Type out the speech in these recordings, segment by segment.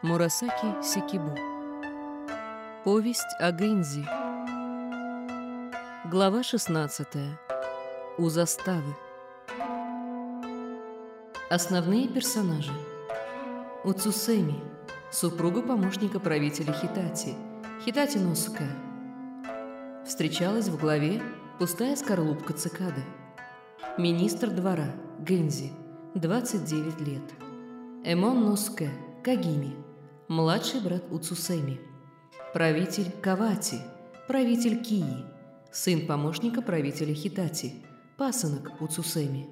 Мурасаки Сикибу. Повесть о Гэнзи. Глава 16. У заставы. Основные персонажи. Уцусеми, супруга помощника правителя Хитати, Хитати Носука. Встречалась в главе пустая скорлупка цикады. Министр двора Гэнзи, 29 лет. Эмон Носуке, Кагими, младший брат Уцусеми. Правитель Кавати, правитель Кии, сын помощника правителя Хитати, пасынок Уцусеми.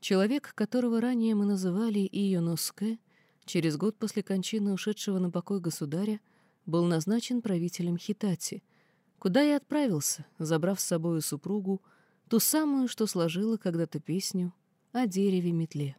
Человек, которого ранее мы называли Ийоноске, через год после кончины ушедшего на покой государя, был назначен правителем Хитати, куда и отправился, забрав с собою супругу, ту самую, что сложила когда-то песню о дереве-метле.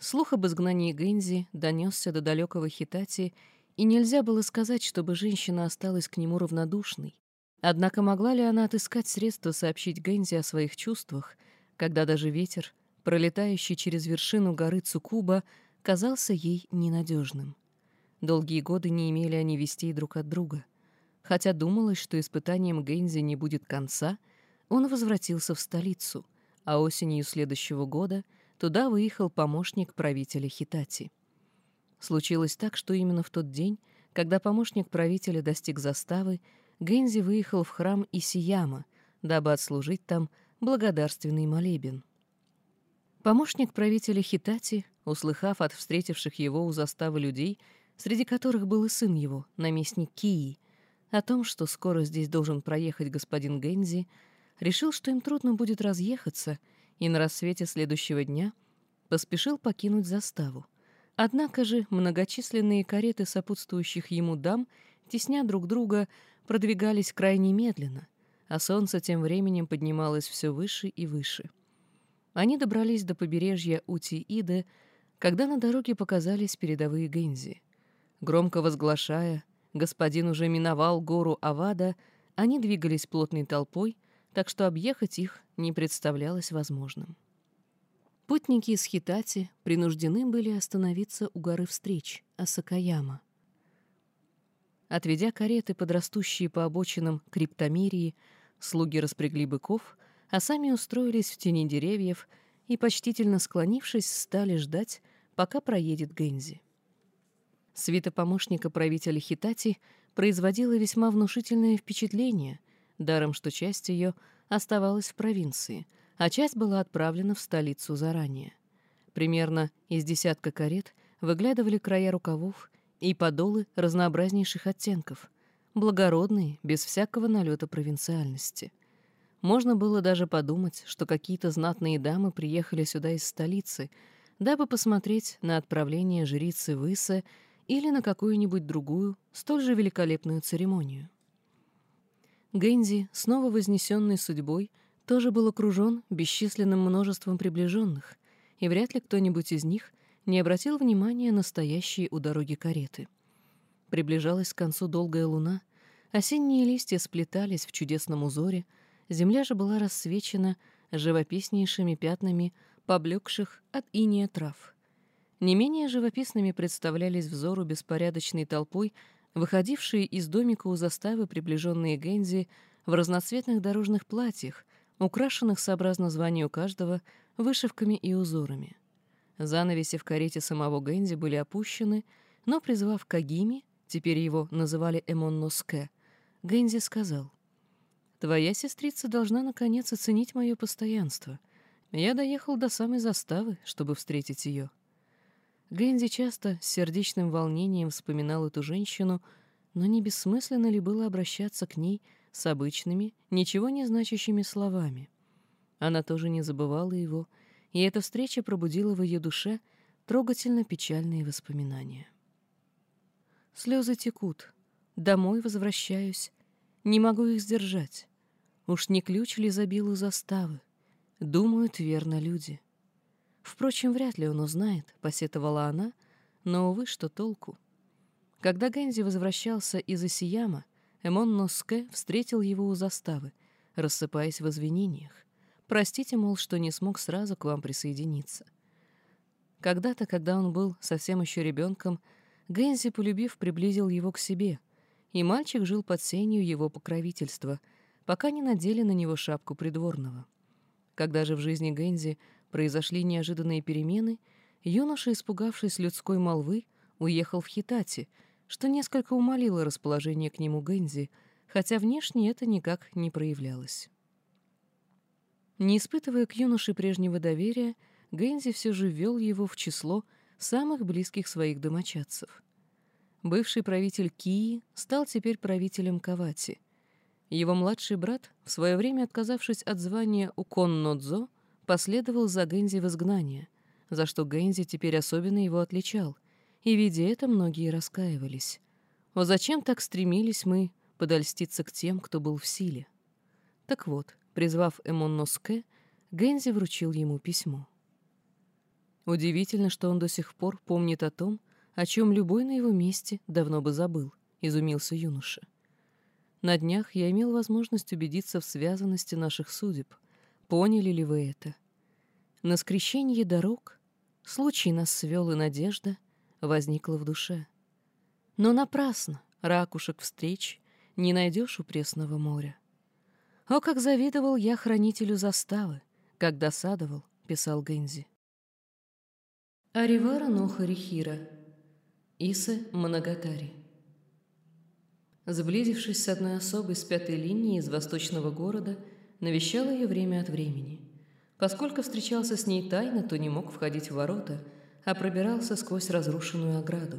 Слух об изгнании Гэнзи донесся до далекого Хитати, и нельзя было сказать, чтобы женщина осталась к нему равнодушной. Однако могла ли она отыскать средства сообщить Гэнзи о своих чувствах — когда даже ветер, пролетающий через вершину горы Цукуба, казался ей ненадежным. Долгие годы не имели они вестей друг от друга. Хотя думалось, что испытанием Гэнзи не будет конца, он возвратился в столицу, а осенью следующего года туда выехал помощник правителя Хитати. Случилось так, что именно в тот день, когда помощник правителя достиг заставы, Гэнзи выехал в храм Исияма, дабы отслужить там благодарственный молебен. Помощник правителя Хитати, услыхав от встретивших его у заставы людей, среди которых был и сын его, наместник Кии, о том, что скоро здесь должен проехать господин Гензи, решил, что им трудно будет разъехаться, и на рассвете следующего дня поспешил покинуть заставу. Однако же многочисленные кареты сопутствующих ему дам, тесня друг друга, продвигались крайне медленно — а солнце тем временем поднималось все выше и выше. Они добрались до побережья Ути-Иде, когда на дороге показались передовые гензи. Громко возглашая, господин уже миновал гору Авада, они двигались плотной толпой, так что объехать их не представлялось возможным. Путники из Хитати принуждены были остановиться у горы встреч, Асакаяма. Отведя кареты, подрастущие по обочинам криптомерии, Слуги распрягли быков, а сами устроились в тени деревьев и, почтительно склонившись, стали ждать, пока проедет Гензи. Свита помощника правителя Хитати производила весьма внушительное впечатление, даром что часть ее оставалась в провинции, а часть была отправлена в столицу заранее. Примерно из десятка карет выглядывали края рукавов и подолы разнообразнейших оттенков — благородные, без всякого налета провинциальности. Можно было даже подумать, что какие-то знатные дамы приехали сюда из столицы, дабы посмотреть на отправление жрицы Выса или на какую-нибудь другую, столь же великолепную церемонию. Гэнзи, снова вознесенный судьбой, тоже был окружен бесчисленным множеством приближенных, и вряд ли кто-нибудь из них не обратил внимания на стоящие у дороги кареты — Приближалась к концу долгая луна, осенние листья сплетались в чудесном узоре, земля же была рассвечена живописнейшими пятнами поблекших от иния трав. Не менее живописными представлялись взору беспорядочной толпой выходившие из домика у заставы приближенные Гензи в разноцветных дорожных платьях, украшенных сообразно званию каждого вышивками и узорами. Занавеси в карете самого Гензи были опущены, но, призвав Кагими, теперь его называли Эмонноске, Гэнзи сказал, «Твоя сестрица должна наконец оценить мое постоянство. Я доехал до самой заставы, чтобы встретить ее». Гэнзи часто с сердечным волнением вспоминал эту женщину, но не бессмысленно ли было обращаться к ней с обычными, ничего не значащими словами? Она тоже не забывала его, и эта встреча пробудила в ее душе трогательно печальные воспоминания. Слезы текут. Домой возвращаюсь. Не могу их сдержать. Уж не ключ ли забил у заставы? Думают верно люди. Впрочем, вряд ли он узнает, — посетовала она, но, увы, что толку. Когда Гэнзи возвращался из Исияма, Эмон Носке встретил его у заставы, рассыпаясь в извинениях. «Простите, мол, что не смог сразу к вам присоединиться». Когда-то, когда он был совсем еще ребенком, Гэнзи, полюбив, приблизил его к себе, и мальчик жил под сенью его покровительства, пока не надели на него шапку придворного. Когда же в жизни Гэнзи произошли неожиданные перемены, юноша, испугавшись людской молвы, уехал в Хитати, что несколько умолило расположение к нему Гэнзи, хотя внешне это никак не проявлялось. Не испытывая к юноше прежнего доверия, Гэнзи все же ввел его в число самых близких своих домочадцев. Бывший правитель Кии стал теперь правителем Кавати. Его младший брат, в свое время отказавшись от звания Укон-Нодзо, последовал за Гэнзи в изгнание, за что Гэнзи теперь особенно его отличал, и, видя это, многие раскаивались. О, зачем так стремились мы подольститься к тем, кто был в силе? Так вот, призвав Эмонноске, Гэнзи вручил ему письмо. Удивительно, что он до сих пор помнит о том, о чем любой на его месте давно бы забыл, изумился юноша. На днях я имел возможность убедиться в связанности наших судеб. Поняли ли вы это? На скрещении дорог случай нас свел, и надежда возникла в душе. Но напрасно ракушек встреч не найдешь у пресного моря. О, как завидовал я хранителю заставы, как досадовал, писал Гэнзи. Аривара Нохарихира, Иса Манагатари. Сблизившись с одной особой с пятой линии из восточного города, навещал ее время от времени. Поскольку встречался с ней тайно, то не мог входить в ворота, а пробирался сквозь разрушенную ограду.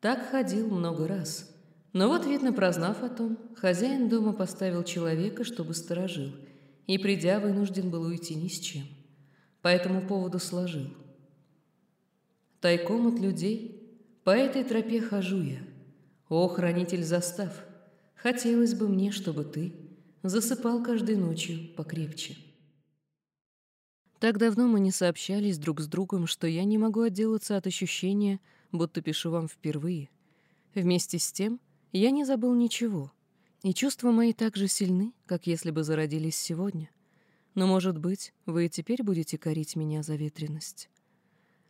Так ходил много раз. Но вот, видно, прознав о том, хозяин дома поставил человека, чтобы сторожил, и, придя, вынужден был уйти ни с чем. По этому поводу сложил – Тайком от людей по этой тропе хожу я. О, хранитель застав, хотелось бы мне, чтобы ты засыпал каждой ночью покрепче. Так давно мы не сообщались друг с другом, что я не могу отделаться от ощущения, будто пишу вам впервые. Вместе с тем я не забыл ничего, и чувства мои так же сильны, как если бы зародились сегодня. Но, может быть, вы и теперь будете корить меня за ветренность.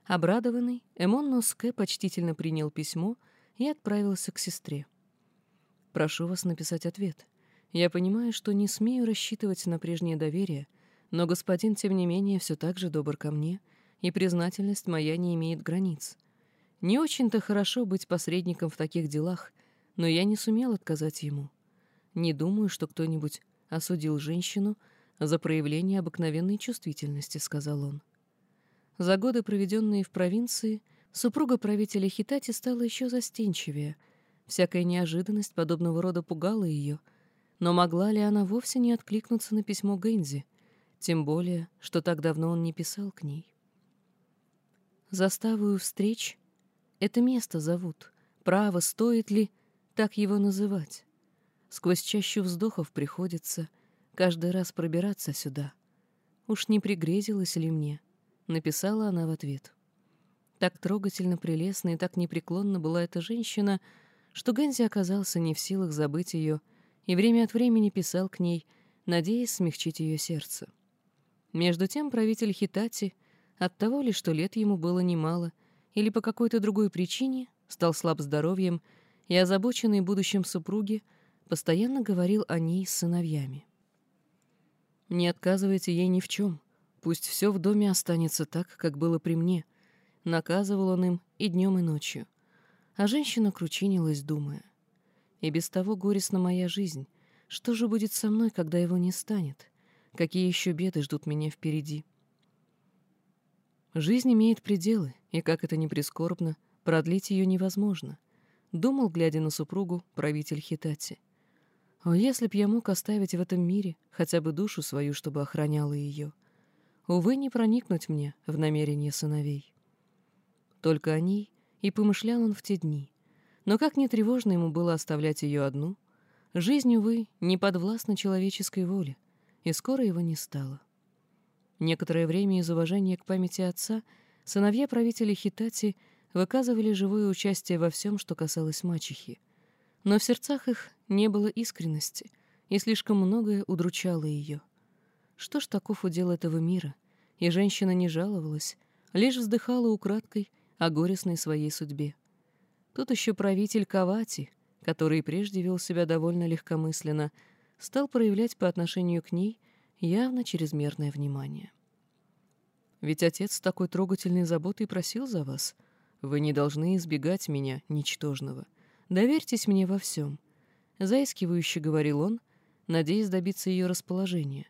Обрадованный, Эмон Носке почтительно принял письмо и отправился к сестре. «Прошу вас написать ответ. Я понимаю, что не смею рассчитывать на прежнее доверие, но господин, тем не менее, все так же добр ко мне, и признательность моя не имеет границ. Не очень-то хорошо быть посредником в таких делах, но я не сумел отказать ему. Не думаю, что кто-нибудь осудил женщину за проявление обыкновенной чувствительности», — сказал он. За годы, проведенные в провинции, супруга правителя Хитати стала еще застенчивее. Всякая неожиданность подобного рода пугала ее. Но могла ли она вовсе не откликнуться на письмо Гэнзи? Тем более, что так давно он не писал к ней. Заставую встреч это место зовут. Право, стоит ли так его называть? Сквозь чащу вздохов приходится каждый раз пробираться сюда. Уж не пригрезилось ли мне —— написала она в ответ. Так трогательно прелестна и так непреклонна была эта женщина, что Гэнзи оказался не в силах забыть ее и время от времени писал к ней, надеясь смягчить ее сердце. Между тем правитель Хитати, от того ли, что лет ему было немало, или по какой-то другой причине, стал слаб здоровьем и, озабоченный будущим супруге, постоянно говорил о ней с сыновьями. «Не отказывайте ей ни в чем. Пусть все в доме останется так, как было при мне. Наказывал он им и днем, и ночью. А женщина кручинилась, думая. И без того горестна моя жизнь. Что же будет со мной, когда его не станет? Какие еще беды ждут меня впереди? Жизнь имеет пределы, и, как это ни прискорбно, продлить ее невозможно. Думал, глядя на супругу, правитель Хитати. О, если б я мог оставить в этом мире хотя бы душу свою, чтобы охраняла ее — увы, не проникнуть мне в намерения сыновей. Только о ней и помышлял он в те дни. Но как не тревожно ему было оставлять ее одну, жизнь, увы, не подвластна человеческой воле, и скоро его не стало. Некоторое время из уважения к памяти отца сыновья правителя Хитати выказывали живое участие во всем, что касалось мачехи. Но в сердцах их не было искренности, и слишком многое удручало ее — что ж таков удел этого мира? И женщина не жаловалась, лишь вздыхала украдкой о горестной своей судьбе. Тут еще правитель Кавати, который прежде вел себя довольно легкомысленно, стал проявлять по отношению к ней явно чрезмерное внимание. «Ведь отец с такой трогательной заботой просил за вас. Вы не должны избегать меня, ничтожного. Доверьтесь мне во всем», — заискивающе говорил он, надеясь добиться ее расположения.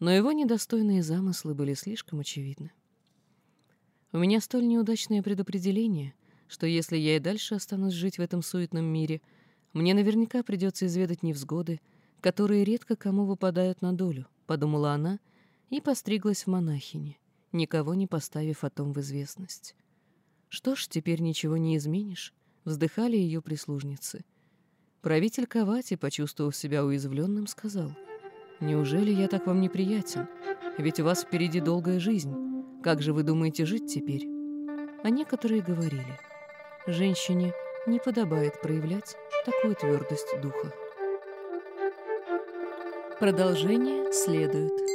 Но его недостойные замыслы были слишком очевидны. «У меня столь неудачное предопределение, что если я и дальше останусь жить в этом суетном мире, мне наверняка придется изведать невзгоды, которые редко кому выпадают на долю», — подумала она и постриглась в монахине, никого не поставив о том в известность. «Что ж, теперь ничего не изменишь», — вздыхали ее прислужницы. Правитель Кавати, почувствовав себя уязвленным, сказал, «Неужели я так вам неприятен? Ведь у вас впереди долгая жизнь. Как же вы думаете жить теперь?» А некоторые говорили, «Женщине не подобает проявлять такую твердость духа». Продолжение следует.